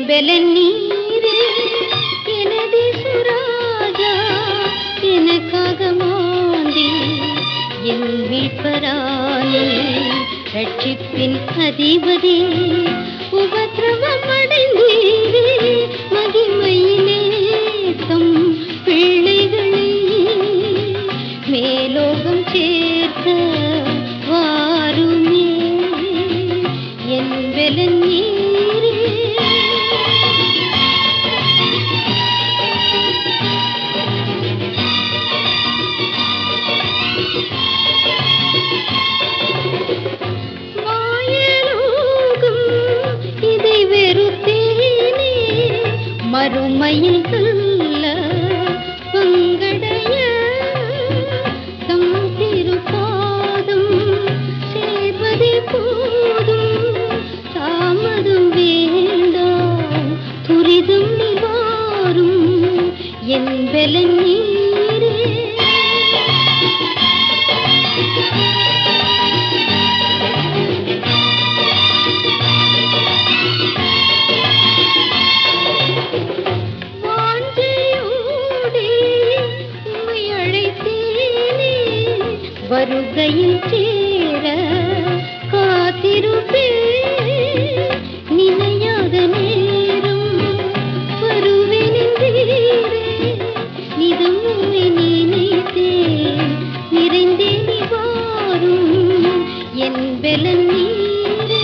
என்பலன் நீரே எனது சுராஜா எனக்காக மாந்தி. என் மீட்பரானே ரட்சிப்பின் அதிபதி. உபதிரவம் அடைந்தீரே மகிமையிலே தம் பிள்ளைகளை. மேலோகம் சேர்த்த மறுமையில் சொல்ல பங்கடைய தம் திருப்பாதம் சேர்வதே போதும். தாமதம் வேண்டாம் துரிதம் நிவாரும். என் வெலை நீ வருகையில் சேர காத்திருப்பே. நினையாத நேரம் வருவேனென்றீரே நிதம் உண்மை நினைத்தேன் நிறைந்தே நீ வாரும் என் பெலன் நீரே.